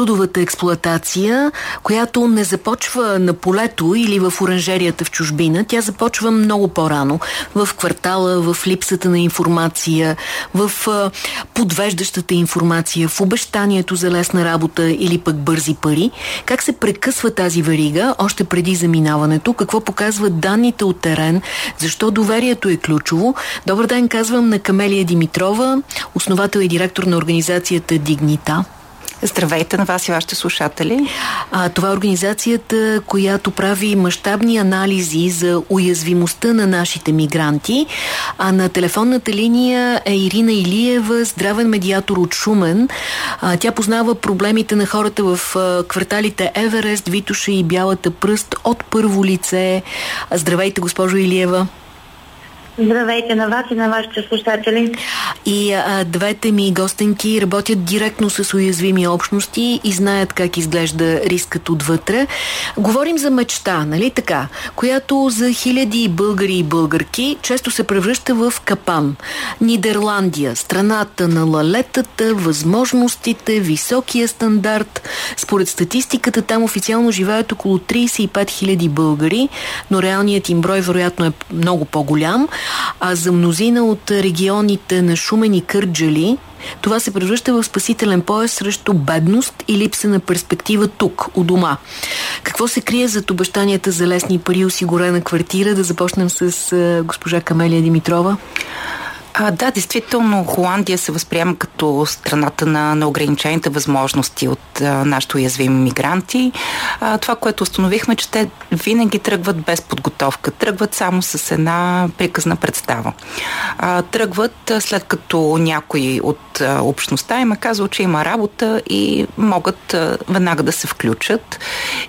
трудовата експлоатация, която не започва на полето или в оранжерията в чужбина. Тя започва много по-рано. В квартала, в липсата на информация, в подвеждащата информация, в обещанието за лесна работа или пък бързи пари. Как се прекъсва тази варига още преди заминаването? Какво показват данните от терен? Защо доверието е ключово? Добър ден, казвам на Камелия Димитрова, основател и директор на организацията Дигнита. Здравейте на вас и вашите слушатели. А, това е организацията, която прави мащабни анализи за уязвимостта на нашите мигранти. А на телефонната линия е Ирина Илиева, здравен медиатор от Шумен. А, тя познава проблемите на хората в а, кварталите Еверест, Витуша и Бялата пръст от първо лице. Здравейте, госпожо Илиева. Здравейте на вас и на вашите слушатели. И а, двете ми гостенки работят директно с уязвими общности и знаят как изглежда рискът отвътре. Говорим за мечта, нали така, която за хиляди българи и българки често се превръща в капан. Нидерландия, страната на лалетата, възможностите, високия стандарт. Според статистиката там официално живеят около 35 хиляди българи, но реалният им брой вероятно е много по-голям. А за мнозина от регионите на Шумен и Кърджали това се превръща в спасителен пояс срещу бедност и липса на перспектива тук, у дома. Какво се крие зад обещанията за лесни пари осигурена квартира? Да започнем с госпожа Камелия Димитрова. А, да, действително Холандия се възприема като страната на, на ограничените възможности от а, нашите уязвими мигранти. А, това, което установихме, че те винаги тръгват без подготовка, тръгват само с една приказна представа. А, тръгват след като някой от а, общността им е казал, че има работа и могат а, веднага да се включат.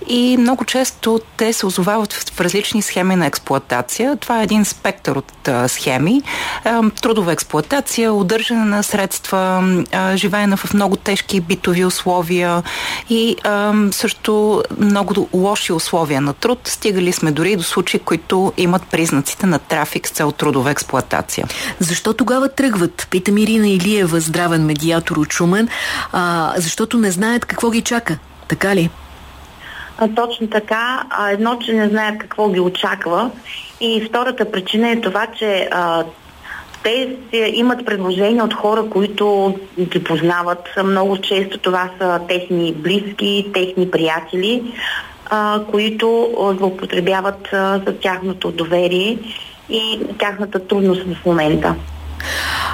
И много често те се озовават в, различни схеми на експлоатация. Това е един спектър от а, схеми. А, трудова експлоатация, удържане на средства, а, живеене в много тежки битови условия и а, също много лоши условия на труд. Стигали сме дори до случаи, които имат признаците на трафик с цел трудова експлоатация. Защо тогава тръгват? Питам Ирина Илиева, здравен медиатор от Шумен, а, защото не знаят какво ги чака. Така ли? А, точно така. А, едно, че не знаят какво ги очаква. И втората причина е това, че а, те имат предложения от хора, които ги познават. Много често това са техни близки, техни приятели, а, които злоупотребяват за тяхното доверие и тяхната трудност в момента.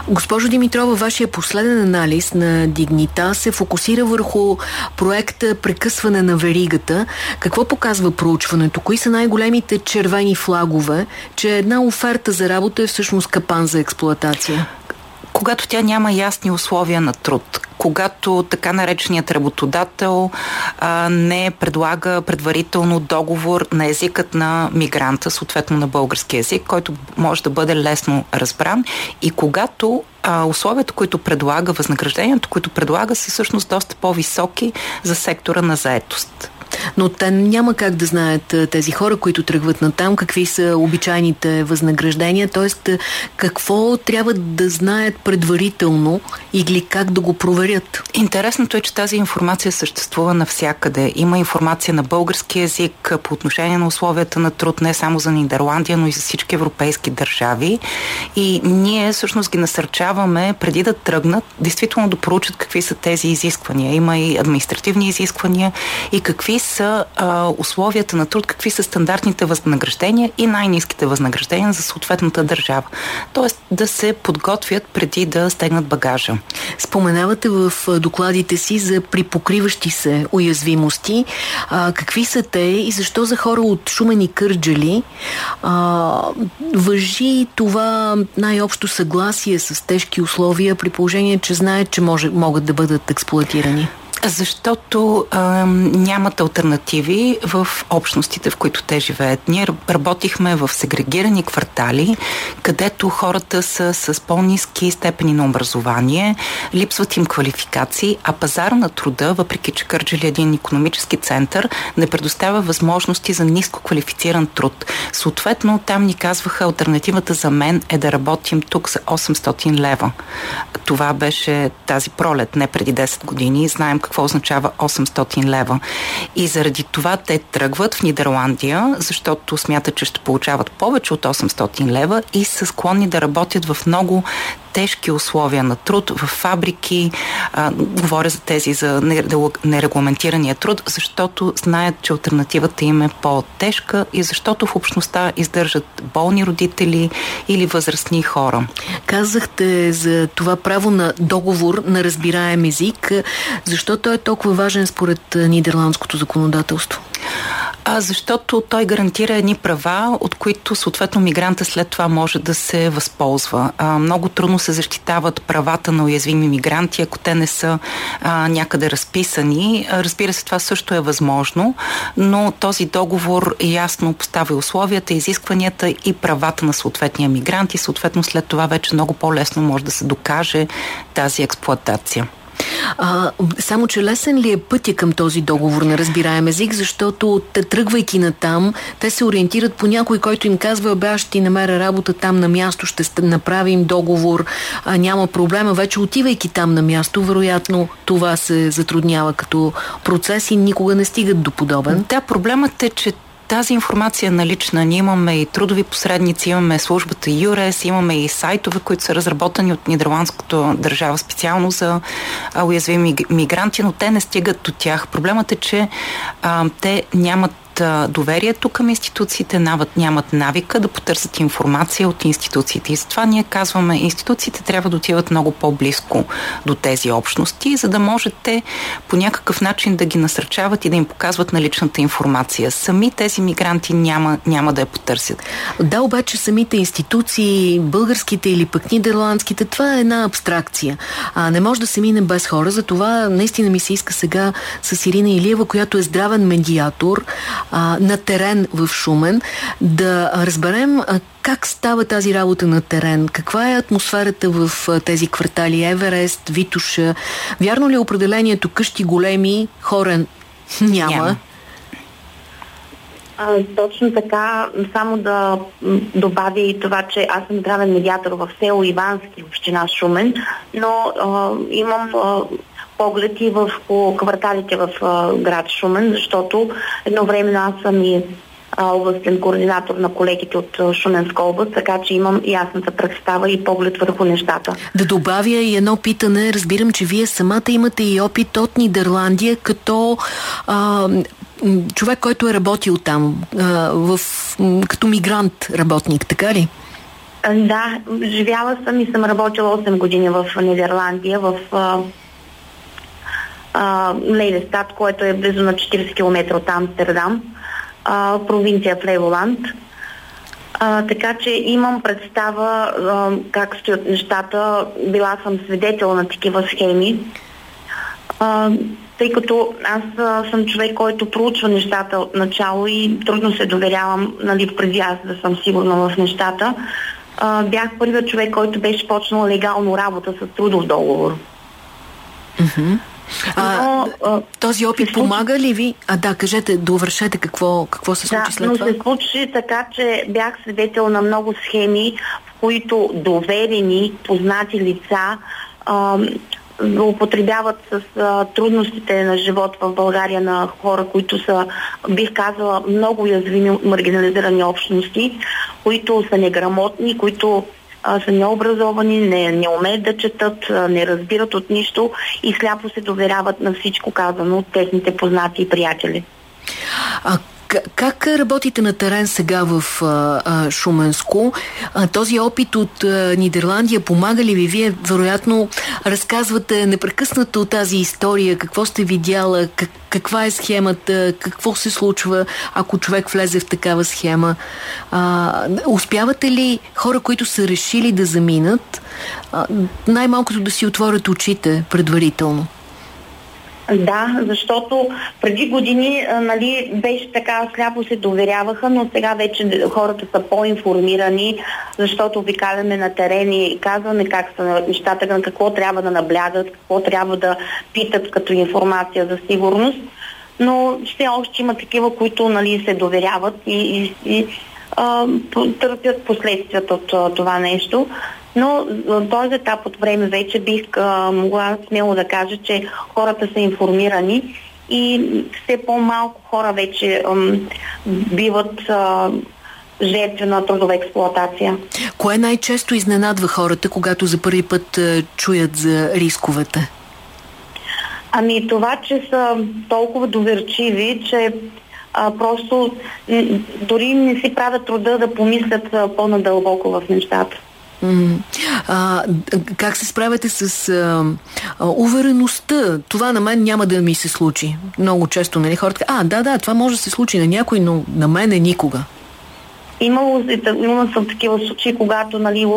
Госпожо Димитрова, вашия последен анализ на Дигнита се фокусира върху проекта Прекъсване на веригата. Какво показва проучването? Кои са най-големите червени флагове, че една оферта за работа е всъщност капан за експлоатация? Когато тя няма ясни условия на труд, когато така нареченият работодател а, не предлага предварително договор на езикът на мигранта, съответно на български език, който може да бъде лесно разбран и когато а, условията, които предлага, възнаграждението, които предлага, са всъщност доста по-високи за сектора на заетост. Но те няма как да знаят тези хора, които тръгват на там, какви са обичайните възнаграждения, т.е. какво трябва да знаят предварително или как да го проверят. Интересното е, че тази информация съществува навсякъде. Има информация на български язик по отношение на условията на труд, не само за Нидерландия, но и за всички европейски държави. И ние всъщност ги насърчаваме преди да тръгнат, действително да проучат какви са тези изисквания. Има и административни изисквания и какви са а, условията на труд, какви са стандартните възнаграждения и най-низките възнаграждения за съответната държава. Тоест да се подготвят преди да стегнат багажа. Споменавате в докладите си за припокриващи се уязвимости. А, какви са те и защо за хора от Шумен и Кърджали а, въжи това най-общо съгласие с тежки условия при положение, че знаят, че може, могат да бъдат експлуатирани? Защото а, нямат альтернативи в общностите, в които те живеят. Ние работихме в сегрегирани квартали, където хората са с по-низки степени на образование, липсват им квалификации, а пазар на труда, въпреки че Кърджали е един економически център, не предоставя възможности за ниско квалифициран труд. Съответно, там ни казваха, альтернативата за мен е да работим тук за 800 лева. Това беше тази пролет, не преди 10 години. Знаем какво какво означава 800 лева. И заради това те тръгват в Нидерландия, защото смятат, че ще получават повече от 800 лева и са склонни да работят в много тежки условия на труд в фабрики. А, говоря за тези за нерегламентирания труд, защото знаят, че альтернативата им е по-тежка и защото в общността издържат болни родители или възрастни хора. Казахте за това право на договор на разбираем език. Защо той е толкова важен според нидерландското законодателство? А, защото той гарантира едни права, от които съответно мигранта след това може да се възползва. А, много трудно се защитават правата на уязвими мигранти, ако те не са а, някъде разписани. А, разбира се, това също е възможно, но този договор ясно поставя условията, изискванията и правата на съответния мигрант и съответно след това вече много по-лесно може да се докаже тази експлоатация. А, само, че лесен ли е пътя към този договор на разбираем език, защото тръгвайки на там, те се ориентират по някой, който им казва, бе, аз ще ти намеря работа там на място, ще направим договор, а, няма проблема. Вече отивайки там на място, вероятно това се затруднява като процес и никога не стигат до подобен. Да, проблемът е, че тази информация е налична. Ние имаме и трудови посредници, имаме службата ЮРЕС, имаме и сайтове, които са разработени от нидерландската държава специално за уязвими мигранти, но те не стигат до тях. Проблемът е, че а, те нямат доверието към институциите, нямат навика да потърсят информация от институциите. И затова ние казваме, институциите трябва да отиват много по-близко до тези общности, за да можете по някакъв начин да ги насърчават и да им показват наличната информация. Сами тези мигранти няма, няма да я потърсят. Да, обаче самите институции, българските или пък нидерландските, това е една абстракция. А не може да се мине без хора, затова наистина ми се иска сега с Ирина Илиева, която е здравен медиатор, а, на терен в Шумен, да разберем а, как става тази работа на терен, каква е атмосферата в а, тези квартали Еверест, Витуша. Вярно ли е определението къщи големи, хорен няма? няма. А, точно така, само да добавя и това, че аз съм здравен медиатор в село Ивански, община Шумен, но а, имам а, поглед и в кварталите в град Шумен, защото едновременно аз съм и областен координатор на колегите от Шуменска област, така че имам ясната представа и поглед върху нещата. Да добавя и едно питане. Разбирам, че вие самата имате и опит от Нидерландия като а, човек, който е работил там, а, в, като мигрант работник, така ли? Да, живяла съм и съм работила 8 години в Нидерландия, в Лейдестат, което е близо на 40 км от Амстердам, а, провинция Флеволанд. А, така че имам представа а, как стоят нещата. Била съм свидетел на такива схеми. А, тъй като аз а, съм човек, който проучва нещата от начало и трудно се доверявам, нали, преди аз да съм сигурна в нещата. А, бях първият човек, който беше почнал легално работа с трудов договор. Mm-hmm. А, но, този опит помага ли ви? А да, кажете, довършете какво, какво се случи да, след но това. се случи така, че бях свидетел на много схеми, в които доверени, познати лица а, употребяват с а, трудностите на живот в България на хора, които са, бих казала, много уязвими маргинализирани общности, които са неграмотни, които а, са необразовани, не, не умеят да четат, а, не разбират от нищо и сляпо се доверяват на всичко казано от техните познати и приятели. А как работите на терен сега в а, а, Шуменско? А, този опит от а, Нидерландия помага ли ви? Вие вероятно разказвате непрекъснато тази история, какво сте видяла, как, каква е схемата, какво се случва, ако човек влезе в такава схема. А, успявате ли хора, които са решили да заминат, най-малкото да си отворят очите предварително? Да, защото преди години нали, беше така, сляпо се доверяваха, но сега вече хората са по-информирани, защото обикаляме на терени и казваме как са нещата, на какво трябва да наблягат, какво трябва да питат като информация за сигурност. Но все още има такива, които нали, се доверяват и, и, и а, търпят последствията от това нещо. Но в този етап от време вече бих а, могла смело да кажа, че хората са информирани и все по-малко хора вече ам, биват а, жертви на трудова експлуатация. Кое най-често изненадва хората, когато за първи път а, чуят за рисковете? Ами това, че са толкова доверчиви, че а, просто дори не си правят труда да помислят по-надълбоко в нещата. А, как се справяте с а, увереността? Това на мен няма да ми се случи. Много често, нали, хората а, да, да, това може да се случи на някой, но на мен е никога. Имало, имала съм такива случаи, когато нали,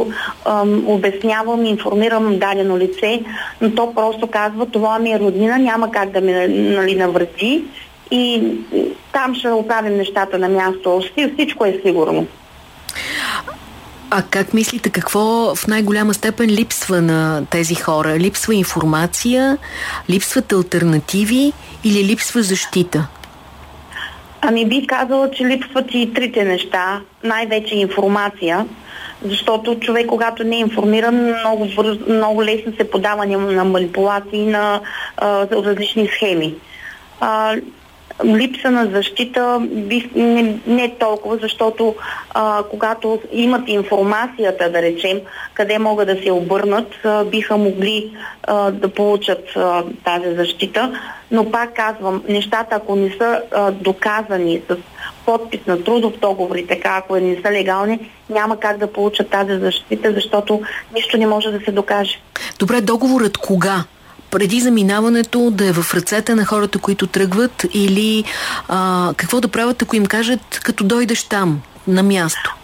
обяснявам, информирам дадено лице, но то просто казва, това ми е роднина, няма как да ме нали, навреди и там ще оправим нещата на място. Всичко е сигурно. А как мислите, какво в най-голяма степен липсва на тези хора? Липсва информация, липсват альтернативи или липсва защита? Ами би казала, че липсват и трите неща. Най-вече информация, защото човек, когато не е информиран, много, много лесно се подава на манипулации на а, различни схеми. А, липса на защита не, не толкова, защото а, когато имат информацията, да речем, къде могат да се обърнат, а, биха могли а, да получат а, тази защита. Но пак казвам, нещата, ако не са а, доказани с подпис на трудов договор и така, ако не са легални, няма как да получат тази защита, защото нищо не може да се докаже. Добре, договорът кога? Преди заминаването да е в ръцете на хората, които тръгват или а, какво да правят, ако им кажат, като дойдеш там, на място?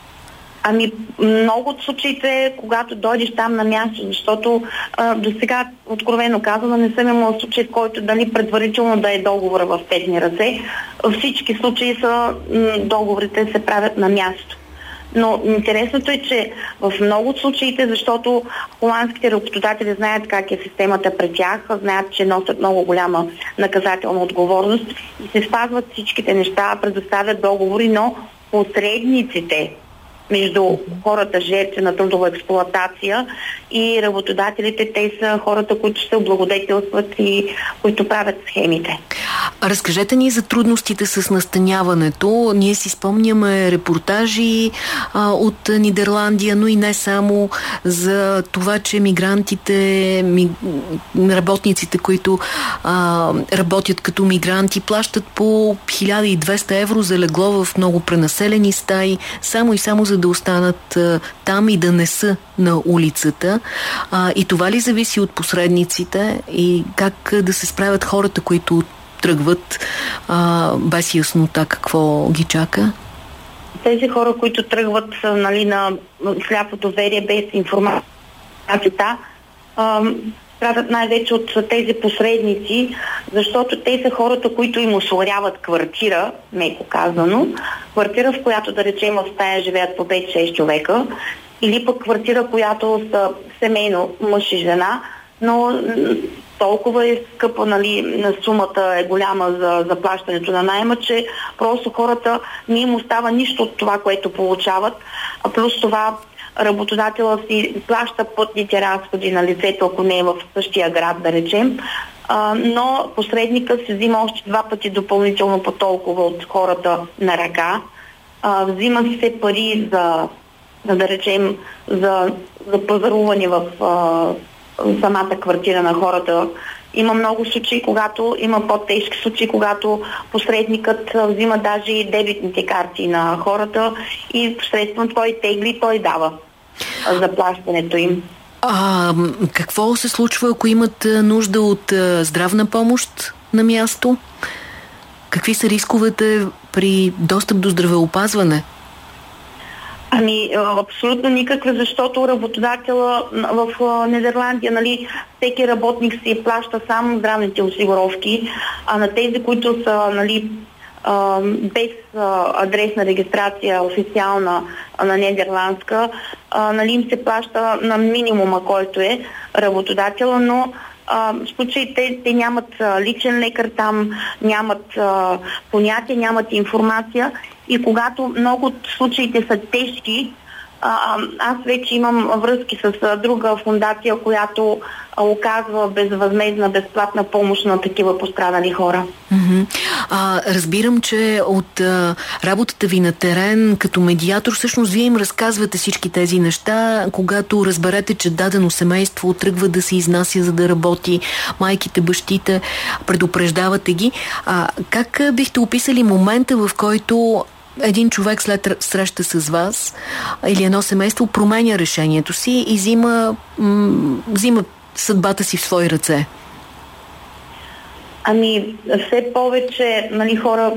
Ами, много от случаите, когато дойдеш там на място, защото а, до сега, откровено казано, не съм имала случай, който дали предварително да е договора в техни ръце. Всички случаи са, договорите се правят на място. Но интересното е, че в много случаите, защото холандските работодатели знаят как е системата пред тях, знаят, че носят много голяма наказателна отговорност и се спазват всичките неща, предоставят договори, но посредниците между хората жертви на трудова експлуатация и работодателите. Те са хората, които се облагодетелстват и които правят схемите. Разкажете ни за трудностите с настаняването. Ние си спомняме репортажи а, от Нидерландия, но и не само за това, че мигрантите, ми, работниците, които а, работят като мигранти, плащат по 1200 евро за легло в много пренаселени стаи, само и само за да останат а, там и да не са на улицата. А, и това ли зависи от посредниците и как да се справят хората, които тръгват а, без яснота какво ги чака? Тези хора, които тръгват нали, на сляпо доверие без информацията, страдат най-вече от тези посредници, защото те са хората, които им осигуряват квартира, меко казано, квартира, в която да речем в стая живеят по 5-6 човека, или пък квартира, която са семейно мъж и жена, но толкова е скъпа, нали, на сумата е голяма за заплащането на найема, че просто хората не им остава нищо от това, което получават, а плюс това работодателя си плаща пътните разходи на лицето, ако не е в същия град, да речем, а, но посредника се взима още два пъти допълнително по толкова от хората на ръка. А, взима се пари за, да речем, за, за пазаруване в а, самата квартира на хората. Има много случаи, когато има по-тежки случаи, когато посредникът взима даже и дебитните карти на хората и посредством той тегли, той дава заплащането им. А какво се случва, ако имат нужда от здравна помощ на място? Какви са рисковете при достъп до здравеопазване? Ами, абсолютно никаква, защото работодателя в Нидерландия, нали, всеки работник си плаща само здравните осигуровки, а на тези, които са, нали, без адресна регистрация официална на нидерландска, нали, им се плаща на минимума, който е работодателя, но в случай те, те нямат личен лекар там, нямат понятие, нямат информация и когато много от случаите са тежки, аз вече имам връзки с друга фундация, която оказва безвъзмезна, безплатна помощ на такива пострадали хора. Mm-hmm. А, разбирам, че от а, работата ви на терен като медиатор, всъщност вие им разказвате всички тези неща, когато разберете, че дадено семейство тръгва да се изнася за да работи, майките, бащите, предупреждавате ги. А, как бихте описали момента, в който един човек след среща с вас или едно семейство променя решението си и взима, взима съдбата си в свои ръце? Ами, все повече нали, хора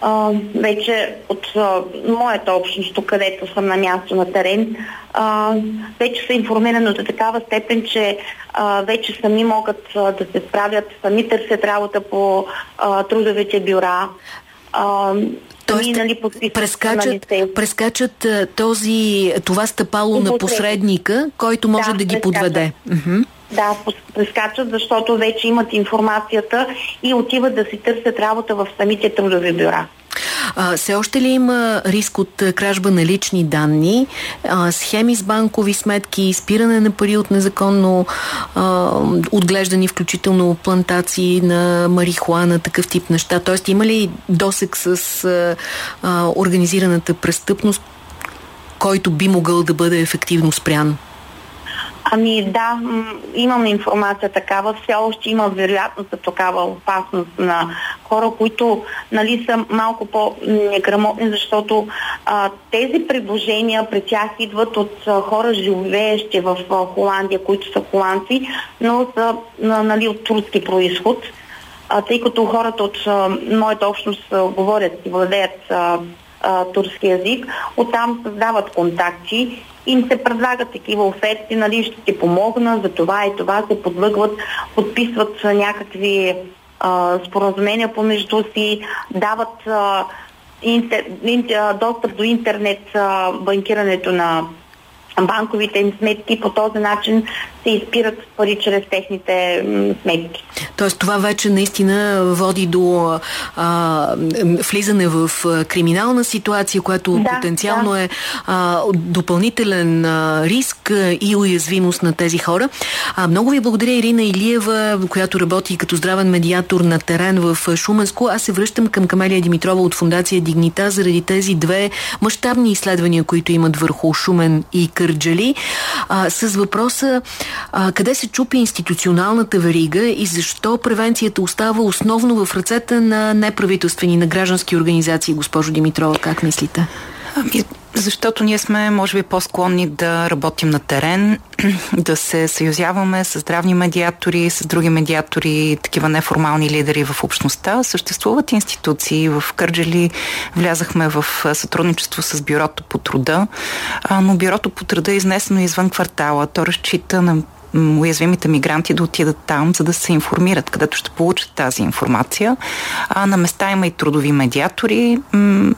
а, вече от а, моята общност, където съм на място на терен, а, вече са информирани до такава степен, че а, вече сами могат а, да се справят, сами търсят работа по а, трудовите бюра. А, Тоест, нали, прескачат, прескачат този, това стъпало на посредника, който може да, да ги подведе. Да, прескачат, защото вече имат информацията и отиват да си търсят работа в самите трудови бюра. А, все още ли има риск от кражба на лични данни, а, схеми с банкови сметки, спиране на пари от незаконно а, отглеждани, включително плантации на марихуана, такъв тип неща? Тоест има ли досек с а, организираната престъпност, който би могъл да бъде ефективно спрян? Ами да, имам информация такава. Все още има вероятност за такава опасност на хора, които нали, са малко по-неграмотни, защото а, тези предложения при тях идват от а, хора, живеещи в а, Холандия, които са холандци, но са нали, от турски происход. А, тъй като хората от а, моята общност а, говорят и владеят а, а, турски язик, оттам създават контакти. Им се предлагат такива оферти, нали, ще ти помогна. За това и това, се подлъгват, подписват някакви а, споразумения помежду си, дават а, интер, интер, достъп до интернет а, банкирането на банковите им сметки. По този начин се изпират пари чрез техните сметки. Тоест това вече наистина води до а, влизане в криминална ситуация, която да, потенциално да. е а, допълнителен а, риск и уязвимост на тези хора. А, много ви благодаря Ирина Илиева, която работи като здравен медиатор на терен в Шуменско. Аз се връщам към Камелия Димитрова от фундация Дигнита заради тези две мащабни изследвания, които имат върху Шумен и Кърджали. А, с въпроса а, къде се чупи институционалната верига и защо превенцията остава основно в ръцете на неправителствени, на граждански организации, госпожо Димитрова? Как мислите? Ами, защото ние сме, може би, по-склонни да работим на терен, да се съюзяваме с здравни медиатори, с други медиатори, такива неформални лидери в общността. Съществуват институции. В Кърджали влязахме в сътрудничество с Бюрото по труда, но Бюрото по труда е изнесено извън квартала. То разчита на уязвимите мигранти да отидат там, за да се информират, където ще получат тази информация. А на места има и трудови медиатори.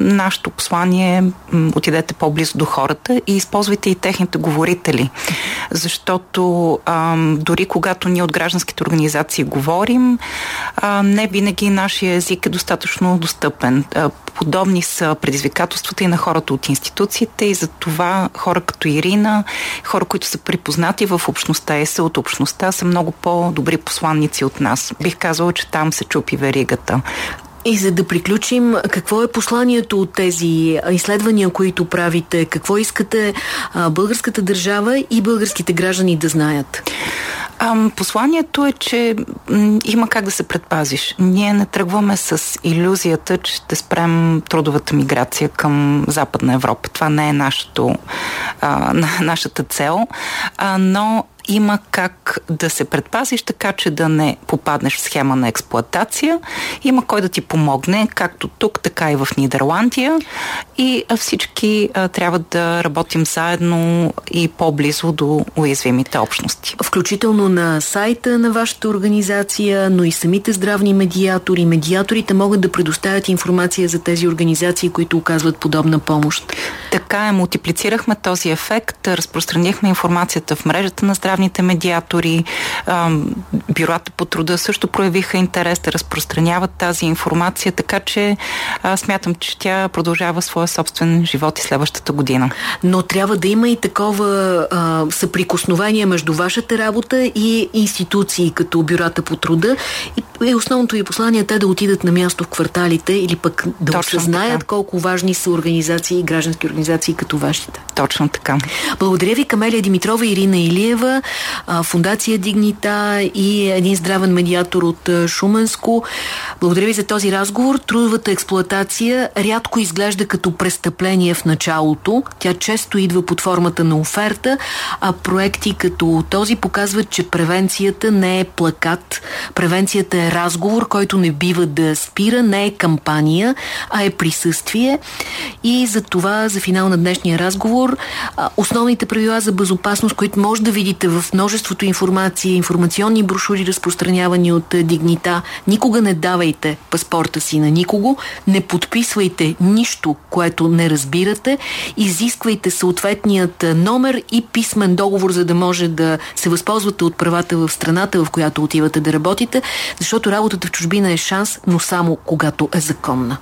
Нашето послание е отидете по-близо до хората и използвайте и техните говорители. Защото дори когато ние от гражданските организации говорим, не винаги нашия език е достатъчно достъпен. Подобни са предизвикателствата и на хората от институциите и за това хора като Ирина, хора, които са припознати в общността са от общността, са много по-добри посланници от нас. Бих казала, че там се чупи веригата. И за да приключим, какво е посланието от тези изследвания, които правите? Какво искате българската държава и българските граждани да знаят? А, посланието е, че има как да се предпазиш. Ние не тръгваме с иллюзията, че ще спрем трудовата миграция към Западна Европа. Това не е нашото, а, нашата цел, а, но има как да се предпазиш така, че да не попаднеш в схема на експлоатация. Има кой да ти помогне, както тук, така и в Нидерландия. И всички а, трябва да работим заедно и по-близо до уязвимите общности. Включително на сайта на вашата организация, но и самите здравни медиатори. Медиаторите могат да предоставят информация за тези организации, които оказват подобна помощ. Така е, мултиплицирахме този ефект, разпространихме информацията в мрежата на здравни държавните медиатори. Бюрата по труда също проявиха интерес да разпространяват тази информация, така че смятам, че тя продължава своя собствен живот и следващата година. Но трябва да има и такова а, съприкосновение между вашата работа и институции, като бюрата по труда. И, и основното ви послание е те да отидат на място в кварталите или пък да Точно осъзнаят така. колко важни са организации и граждански организации като вашите. Точно така. Благодаря ви, Камелия Димитрова, Ирина Илиева, Фундация Дигнита и един здравен медиатор от Шуменско. Благодаря ви за този разговор. Трудовата експлоатация рядко изглежда като престъпление в началото. Тя често идва под формата на оферта, а проекти като този показват, че превенцията не е плакат. Превенцията е разговор, който не бива да спира, не е кампания, а е присъствие. И за това, за финал на днешния разговор, основните правила за безопасност, които може да видите в множеството информация, информационни брошури, разпространявани от Дигнита, никога не давайте паспорта си на никого, не подписвайте нищо, което не разбирате, изисквайте съответният номер и писмен договор, за да може да се възползвате от правата в страната, в която отивате да работите, защото работата в чужбина е шанс, но само когато е законна.